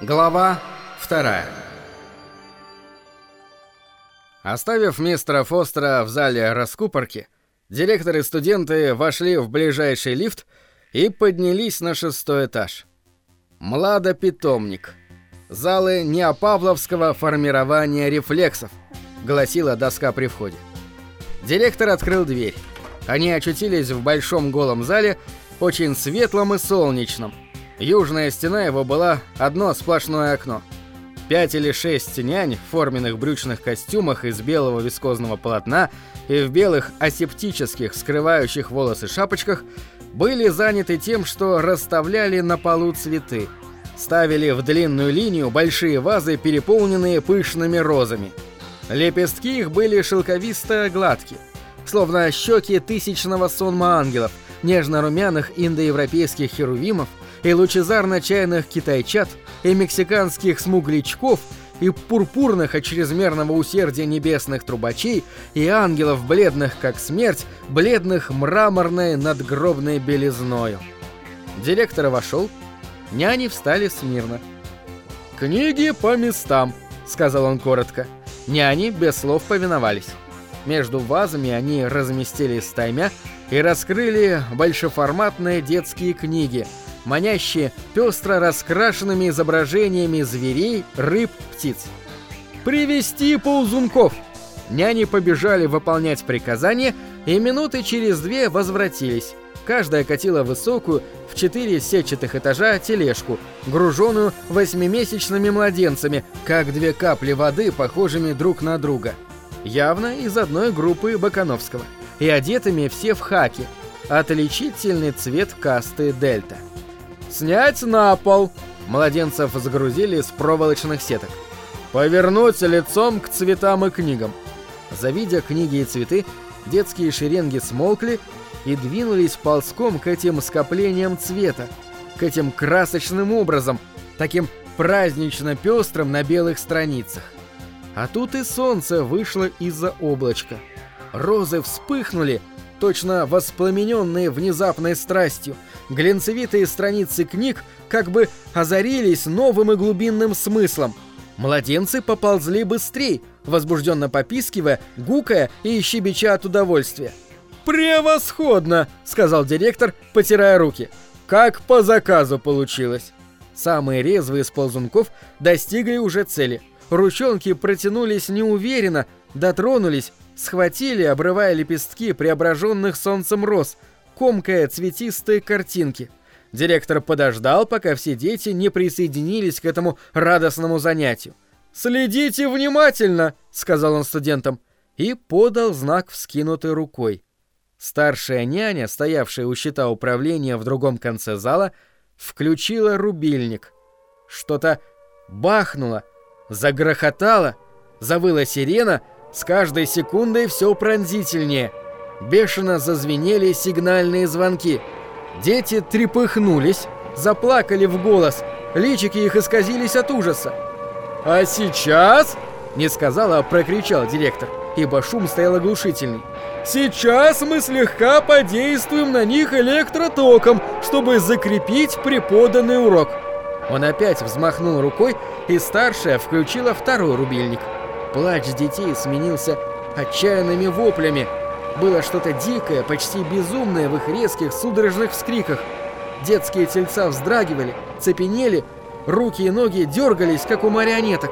Глава вторая. Оставив мистера Фостера в зале раскупорки, директор и студенты вошли в ближайший лифт и поднялись на шестой этаж. «Младопитомник. Залы неопавловского формирования рефлексов», — гласила доска при входе. Директор открыл дверь. Они очутились в большом голом зале, очень светлом и солнечном, Южная стена его была одно сплошное окно. Пять или шесть нянь в форменных брючных костюмах из белого вискозного полотна и в белых асептических, скрывающих волосы шапочках были заняты тем, что расставляли на полу цветы. Ставили в длинную линию большие вазы, переполненные пышными розами. Лепестки их были шелковисто-гладкие, словно щеки тысячного сонма ангелов, нежно-румяных индоевропейских херувимов – и лучезарно-чайных китайчат, и мексиканских смуглячков, и пурпурных от чрезмерного усердия небесных трубачей, и ангелов бледных, как смерть, бледных мраморной надгробной белизною. Директор вошел, няни встали смирно. «Книги по местам», — сказал он коротко. Няни без слов повиновались. Между вазами они разместились стаймя и раскрыли большеформатные детские книги — манящие пестро раскрашенными изображениями зверей, рыб, птиц. «Привести ползунков!» Няни побежали выполнять приказания и минуты через две возвратились. Каждая катила высокую, в четыре сетчатых этажа тележку, груженную восьмимесячными младенцами, как две капли воды, похожими друг на друга. Явно из одной группы Бакановского. И одетыми все в хаки. Отличительный цвет касты Дельта. Снять на пол. Младенцев загрузили с проволочных сеток. Повернуть лицом к цветам и книгам. Завидя книги и цветы, детские шеренги смолкли и двинулись ползком к этим скоплениям цвета, к этим красочным образом, таким празднично пестрым на белых страницах. А тут и солнце вышло из-за облачка. Розы вспыхнули, точно воспламененные внезапной страстью, глянцевитые страницы книг как бы озарились новым и глубинным смыслом. Младенцы поползли быстрей, возбужденно попискивая, гукая и щебеча от удовольствия. «Превосходно!» — сказал директор, потирая руки. «Как по заказу получилось!» Самые резвые из ползунков достигли уже цели. Ручонки протянулись неуверенно, дотронулись, схватили, обрывая лепестки преображенных солнцем роз — комкая цветистые картинки. Директор подождал, пока все дети не присоединились к этому радостному занятию. «Следите внимательно!» — сказал он студентам. И подал знак вскинутой рукой. Старшая няня, стоявшая у щита управления в другом конце зала, включила рубильник. Что-то бахнуло, загрохотало, завыла сирена, с каждой секундой все пронзительнее — Бешено зазвенели сигнальные звонки. Дети трепыхнулись, заплакали в голос, личики их исказились от ужаса. «А сейчас...» — не сказал, а прокричал директор, ибо шум стоял оглушительный. «Сейчас мы слегка подействуем на них электротоком, чтобы закрепить преподанный урок». Он опять взмахнул рукой, и старшая включила второй рубильник. Плач детей сменился отчаянными воплями — было что-то дикое, почти безумное в их резких судорожных вскриках. Детские тельца вздрагивали, цепенели, руки и ноги дергались, как у марионеток.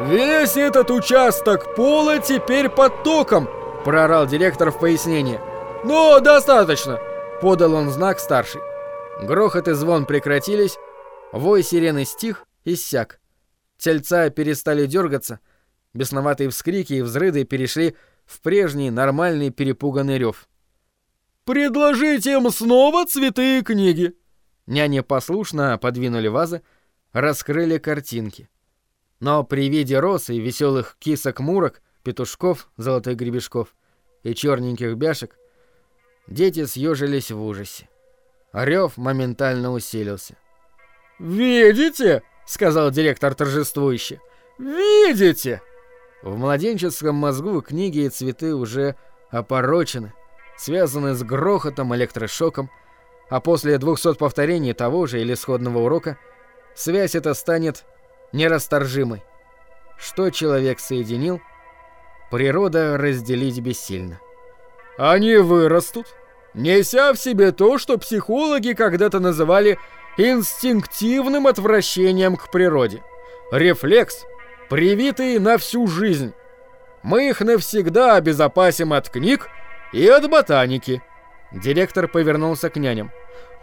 «Весь этот участок пола теперь под током!» – проорал директор в пояснение. «Но достаточно!» – подал он знак старший. Грохот и звон прекратились, вой сирены стих иссяк. Тельца перестали дергаться, бесноватые вскрики и взрыды перешли в прежний нормальный перепуганный рев. «Предложите им снова цветы и книги!» Няни послушно подвинули вазы, раскрыли картинки. Но при виде роз и веселых кисок-мурок, петушков, золотых гребешков и черненьких бяшек, дети съежились в ужасе. Рев моментально усилился. «Видите?» — сказал директор торжествующе. «Видите?» В младенческом мозгу книги и цветы уже опорочены, связаны с грохотом, электрошоком, а после 200 повторений того же или сходного урока связь эта станет нерасторжимой. Что человек соединил, природа разделить бессильно. Они вырастут, неся в себе то, что психологи когда-то называли инстинктивным отвращением к природе. Рефлекс, привитый на всю жизнь. Мы их навсегда обезопасим от книг и от ботаники. Директор повернулся к няням.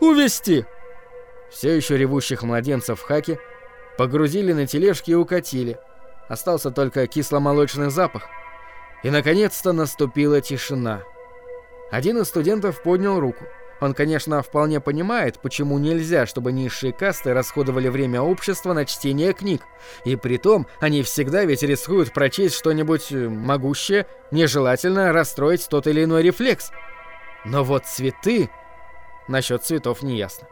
«Увести!» Все еще ревущих младенцев в хаке погрузили на тележки и укатили. Остался только кисломолочный запах. И, наконец-то, наступила тишина. Один из студентов поднял руку. Он, конечно, вполне понимает, почему нельзя, чтобы низшие касты расходовали время общества на чтение книг. И при том, они всегда ведь рискуют прочесть что-нибудь э, могущее, нежелательно расстроить тот или иной рефлекс. Но вот цветы... Насчет цветов не ясно.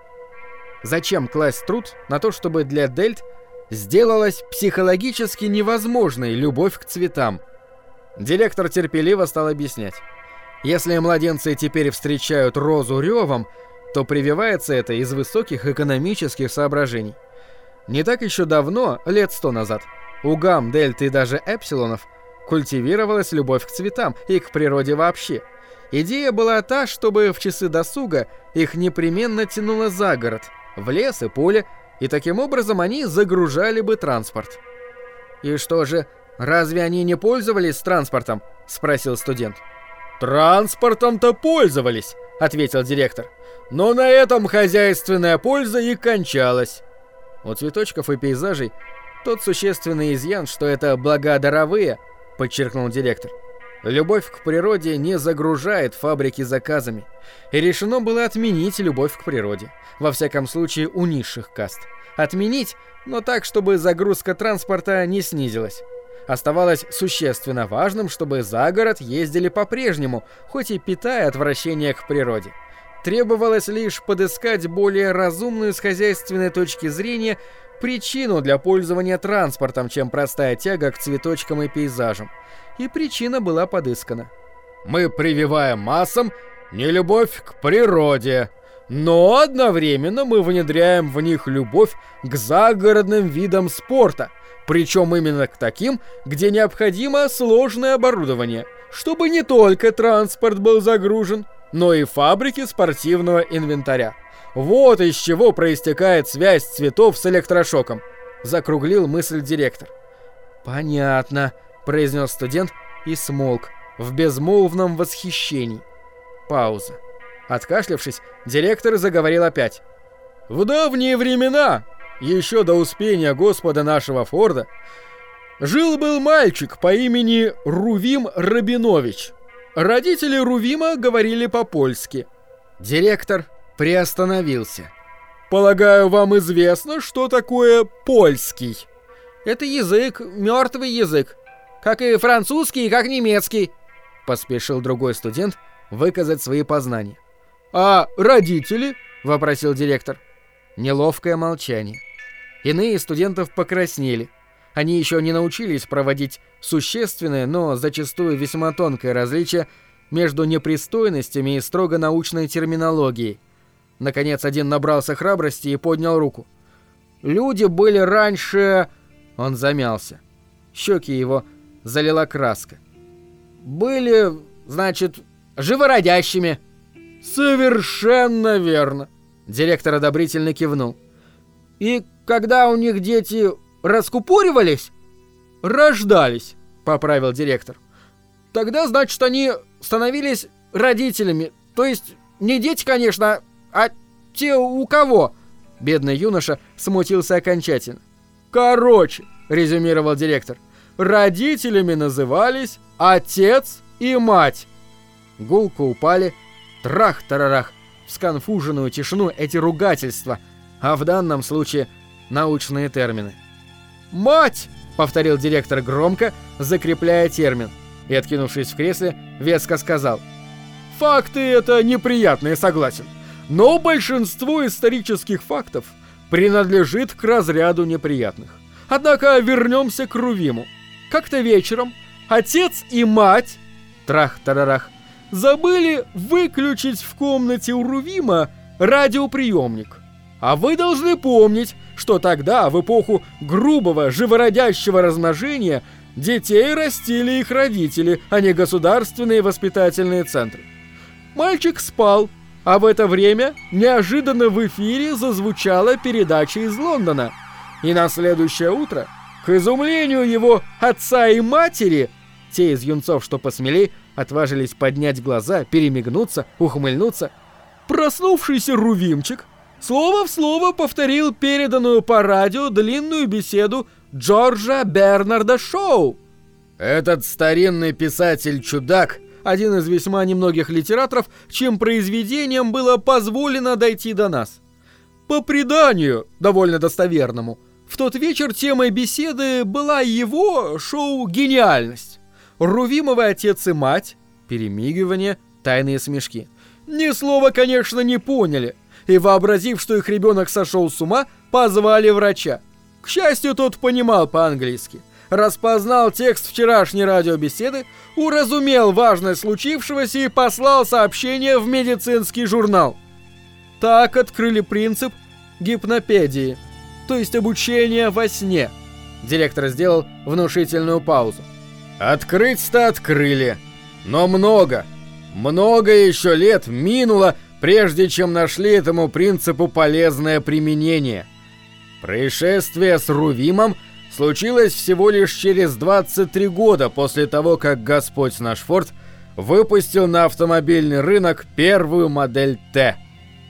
Зачем класть труд на то, чтобы для Дельт сделалась психологически невозможной любовь к цветам? Директор терпеливо стал объяснять. Если младенцы теперь встречают розу ревом, то прививается это из высоких экономических соображений. Не так еще давно, лет сто назад, у гам, дельт и даже эпсилонов культивировалась любовь к цветам и к природе вообще. Идея была та, чтобы в часы досуга их непременно тянуло за город, в лес и поле, и таким образом они загружали бы транспорт. «И что же, разве они не пользовались транспортом?» – спросил студент. «Транспортом-то пользовались», — ответил директор. «Но на этом хозяйственная польза и кончалась». У цветочков и пейзажей тот существенный изъян, что это благодаровые, подчеркнул директор. Любовь к природе не загружает фабрики заказами, и решено было отменить любовь к природе, во всяком случае у низших каст. Отменить, но так, чтобы загрузка транспорта не снизилась. Оставалось существенно важным, чтобы за город ездили по-прежнему, хоть и питая отвращение к природе. Требовалось лишь подыскать более разумную с хозяйственной точки зрения причину для пользования транспортом, чем простая тяга к цветочкам и пейзажам. И причина была подыскана. «Мы прививаем массам нелюбовь к природе», но одновременно мы внедряем в них любовь к загородным видам спорта, причем именно к таким, где необходимо сложное оборудование, чтобы не только транспорт был загружен, но и фабрики спортивного инвентаря. Вот из чего проистекает связь цветов с электрошоком, закруглил мысль директор. Понятно, произнес студент и смолк в безмолвном восхищении. Пауза. Откашлявшись, директор заговорил опять. В давние времена еще до успения Господа нашего Форда, жил-был мальчик по имени Рувим Рабинович. Родители Рувима говорили по-польски. Директор приостановился. «Полагаю, вам известно, что такое польский?» «Это язык, мертвый язык, как и французский, как немецкий», — поспешил другой студент выказать свои познания. «А родители?» — вопросил директор. Неловкое молчание. Иные студентов покраснели. Они еще не научились проводить существенное, но зачастую весьма тонкое различие между непристойностями и строго научной терминологией. Наконец один набрался храбрости и поднял руку. «Люди были раньше...» Он замялся. Щеки его залила краска. «Были, значит, живородящими». «Совершенно верно!» Директор одобрительно кивнул. «И когда у них дети раскупоривались?» «Рождались», — поправил директор. «Тогда, значит, они становились родителями. То есть не дети, конечно, а те у кого?» Бедный юноша смутился окончательно. «Короче», — резюмировал директор, — «родителями назывались отец и мать». Гулко упали, трах-тарарах, в сконфуженную тишину эти ругательства, а в данном случае научные термины. «Мать!» — повторил директор громко, закрепляя термин, и, откинувшись в кресле, веско сказал. «Факты — это неприятные, согласен, но большинство исторических фактов принадлежит к разряду неприятных. Однако вернемся к Рувиму. Как-то вечером отец и мать, трах-тарарах, забыли выключить в комнате у Рувима радиоприемник. А вы должны помнить, что тогда, в эпоху грубого, живородящего размножения, детей растили их родители, а не государственные воспитательные центры. Мальчик спал, а в это время неожиданно в эфире зазвучала передача из Лондона. И на следующее утро, к изумлению его отца и матери, те из юнцов, что посмелей, отважились поднять глаза, перемигнуться, ухмыльнуться, проснувшийся Рувимчик слово в слово повторил переданную по радио длинную беседу Джорджа Бернарда Шоу. Этот старинный писатель-чудак один из весьма немногих литераторов, чьим произведением было позволено дойти до нас. По преданию, довольно достоверному, в тот вечер темой беседы была его шоу «Гениальность». Рувимовый отец и мать, перемигивание, тайные смешки. Ни слова, конечно, не поняли, и, вообразив, что их ребенок сошел с ума, позвали врача. К счастью, тот понимал по-английски – распознал текст вчерашней радиобеседы, уразумел важность случившегося и послал сообщение в медицинский журнал. Так открыли принцип гипнопедии, то есть обучения во сне. Директор сделал внушительную паузу. Открыть-то открыли, но много, много еще лет минуло, прежде чем нашли этому принципу полезное применение. Происшествие с Рувимом – случилось всего лишь через 23 года после того, как Господь наш Форд выпустил на автомобильный рынок первую модель Т.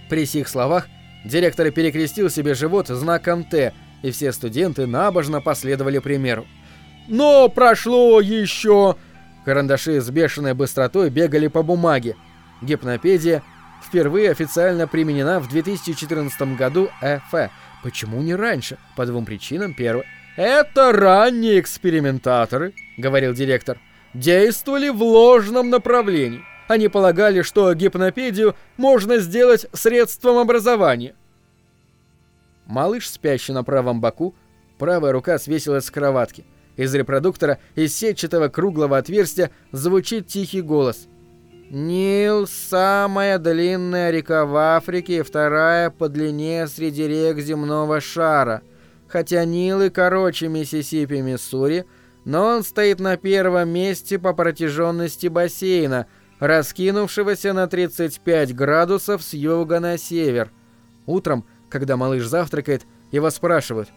При сих словах директор перекрестил себе живот знаком Т, и все студенты набожно последовали примеру. Но прошло еще... Карандаши с бешеной быстротой бегали по бумаге. Гипнопедия впервые официально применена в 2014 году ЭФ. Почему не раньше? По двум причинам. Первое. «Это ранние экспериментаторы», — говорил директор, — «действовали в ложном направлении. Они полагали, что гипнопедию можно сделать средством образования». Малыш, спящий на правом боку, правая рука свесилась с кроватки. Из репродуктора, из сетчатого круглого отверстия, звучит тихий голос. «Нил – самая длинная река в Африке и вторая по длине среди рек земного шара». Хотя Нил и короче Миссисипи, Миссури, но он стоит на первом месте по протяженности бассейна, раскинувшегося на 35 градусов с юга на север. Утром, когда малыш завтракает, его спрашивают.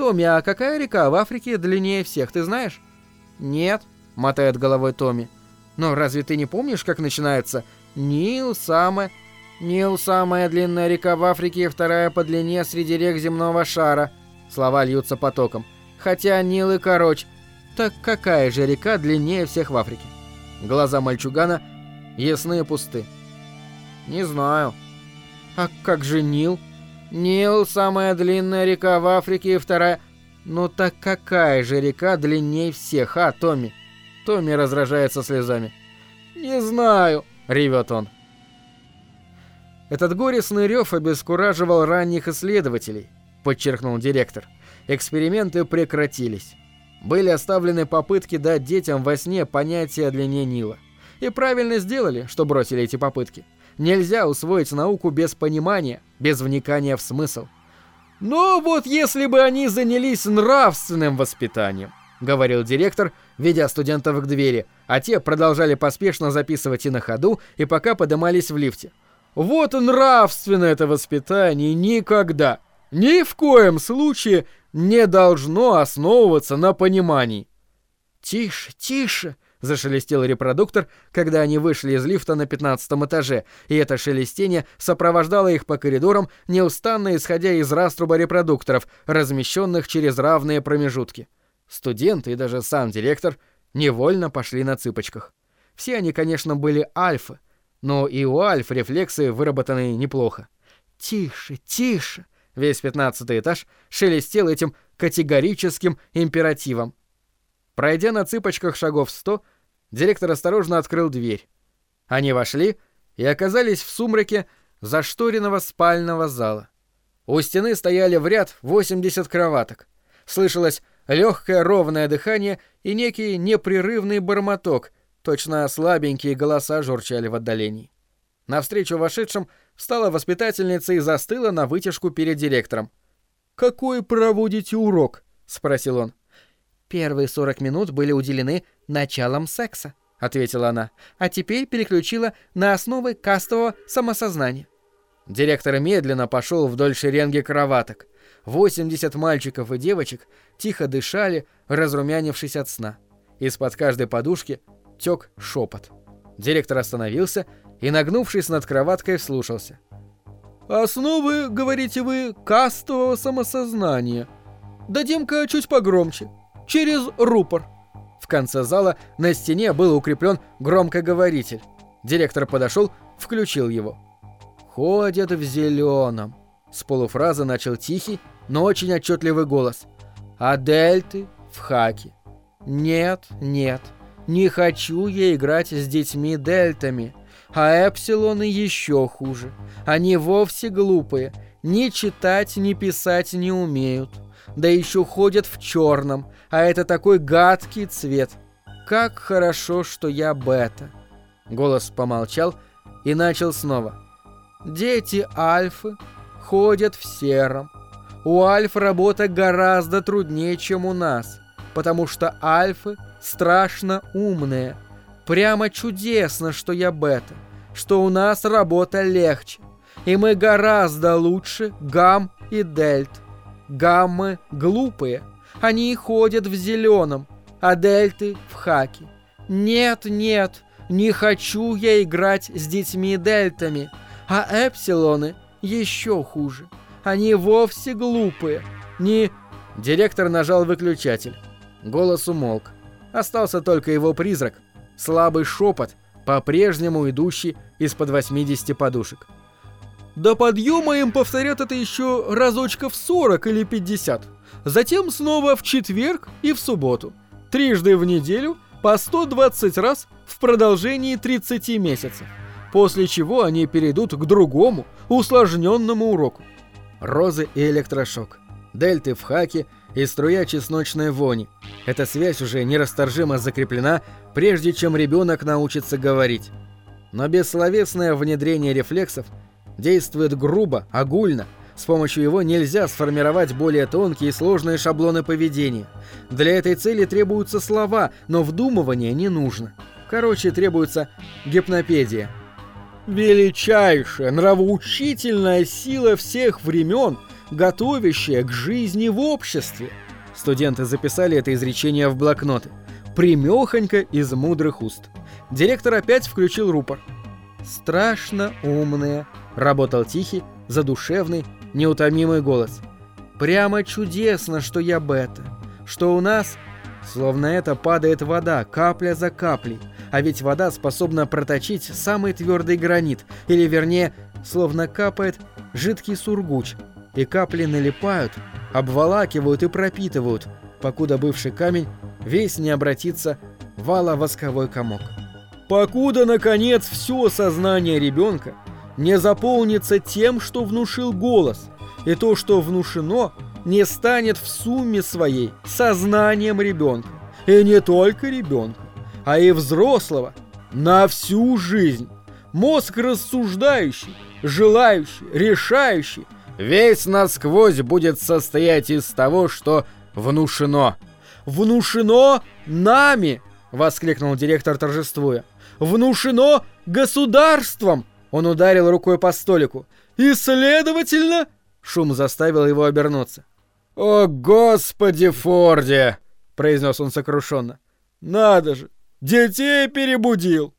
«Томми, а какая река в Африке длиннее всех, ты знаешь?» «Нет», — мотает головой Томми. «Но разве ты не помнишь, как начинается? Нил самая...» «Нил самая длинная река в Африке и вторая по длине среди рек земного шара», Слова льются потоком. Хотя Нил и короче. Так какая же река длиннее всех в Африке? Глаза мальчугана ясные пусты. Не знаю. А как же Нил? Нил самая длинная река в Африке и вторая... Ну так какая же река длиннее всех, а, Томми? Томми разражается слезами. «Не знаю», — ревет он. Этот горестный рев обескураживал ранних исследователей, — подчеркнул директор. Эксперименты прекратились. Были оставлены попытки дать детям во сне понятие о длине Нила. И правильно сделали, что бросили эти попытки. Нельзя усвоить науку без понимания, без вникания в смысл. «Но вот если бы они занялись нравственным воспитанием», — говорил директор, ведя студентов к двери, а те продолжали поспешно записывать и на ходу, и пока подымались в лифте. «Вот нравственное это воспитание никогда!» ни в коем случае не должно основываться на понимании. «Тише, тише!» — зашелестел репродуктор, когда они вышли из лифта на пятнадцатом этаже, и это шелестение сопровождало их по коридорам, неустанно исходя из раструба репродукторов, размещенных через равные промежутки. Студенты и даже сам директор невольно пошли на цыпочках. Все они, конечно, были альфы, но и у альф рефлексы выработаны неплохо. «Тише, тише!» Весь пятнадцатый этаж шелестел этим категорическим императивом. Пройдя на цыпочках шагов сто, директор осторожно открыл дверь. Они вошли и оказались в сумраке зашторенного спального зала. У стены стояли в ряд 80 кроваток. Слышалось легкое ровное дыхание и некий непрерывный бормоток, точно слабенькие голоса журчали в отдалении. Навстречу вошедшим встала воспитательница и застыла на вытяжку перед директором. какой проводите урок?» — спросил он. «Первые сорок минут были уделены началам секса», — ответила она, «а теперь переключила на основы кастового самосознания». Директор медленно пошел вдоль шеренги кроваток. 80 мальчиков и девочек тихо дышали, разрумянившись от сна. Из-под каждой подушки тек шепот. Директор остановился и, нагнувшись над кроваткой, вслушался. «Основы, говорите вы, кастового самосознания. Дадим-ка чуть погромче. Через рупор». В конце зала на стене был укреплен громкоговоритель. Директор подошел, включил его. «Ходят в зеленом», — с полуфразы начал тихий, но очень отчетливый голос. «А дельты в хаке». «Нет, нет, не хочу я играть с детьми-дельтами. А эпсилоны еще хуже. Они вовсе глупые. Ни читать, ни писать не умеют. Да еще ходят в черном, а это такой гадкий цвет. Как хорошо, что я бета. Голос помолчал и начал снова. Дети альфы ходят в сером. У альф работа гораздо труднее, чем у нас, потому что альфы страшно умные. Прямо чудесно, что я бета, что у нас работа легче. И мы гораздо лучше гам и дельт. Гаммы глупые, они ходят в зеленом, а дельты в хаке. Нет, нет, не хочу я играть с детьми-дельтами, а эпсилоны еще хуже. Они вовсе глупые. Не... Директор нажал выключатель. Голос умолк. Остался только его призрак, слабый шепот, по-прежнему идущий из-под 80 подушек. До подъема им повторят это еще разочков 40 или 50. Затем снова в четверг и в субботу. Трижды в неделю по 120 раз в продолжении 30 месяцев. После чего они перейдут к другому, усложненному уроку. Розы и электрошок. Дельты в хаке и струя чесночной вони. Эта связь уже нерасторжимо закреплена, прежде чем ребенок научится говорить. Но бессловесное внедрение рефлексов действует грубо, огульно. С помощью его нельзя сформировать более тонкие и сложные шаблоны поведения. Для этой цели требуются слова, но вдумывание не нужно. Короче, требуется гипнопедия. Величайшая нравоучительная сила всех времен, готовящая к жизни в обществе. Студенты записали это изречение в блокноты. Примехонько из мудрых уст. Директор опять включил рупор. «Страшно умные», — работал тихий, задушевный, неутомимый голос. «Прямо чудесно, что я бета, что у нас...» Словно это падает вода, капля за каплей. А ведь вода способна проточить самый твердый гранит, или вернее, словно капает жидкий сургуч. И капли налипают, обволакивают и пропитывают, покуда бывший камень весь не обратится в восковой комок. Покуда, наконец, все сознание ребенка не заполнится тем, что внушил голос, и то, что внушено, не станет в сумме своей сознанием ребенка. И не только ребенка, а и взрослого на всю жизнь. Мозг рассуждающий, желающий, решающий, весь насквозь будет состоять из того, что внушено. «Внушено нами!» — воскликнул директор торжествуя. «Внушено государством!» Он ударил рукой по столику. «И, следовательно...» Шум заставил его обернуться. «О, господи, Форде!» — произнес он сокрушенно. «Надо же! Детей перебудил!»